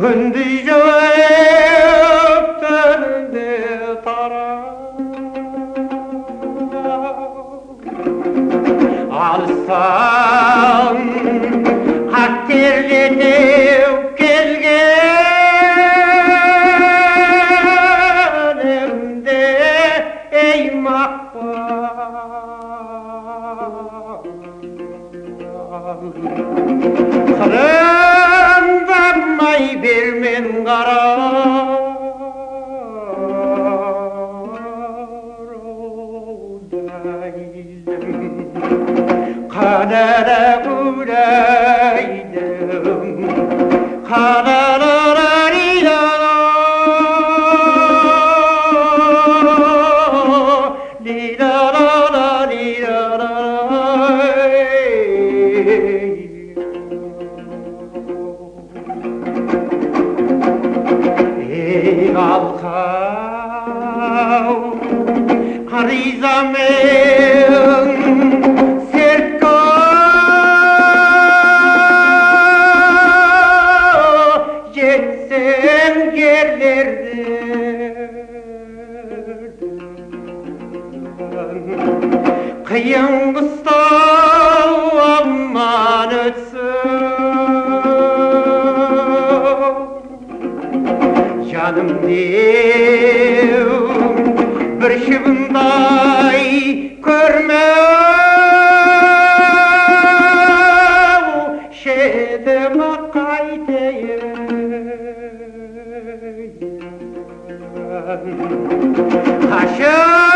흔들려 없다는 데 따라 알상 학길리네 웃 사랑 vurmay vermem karar Kadere güleydim Kadere Kıyın kısta aman ötsün Canım değil عشان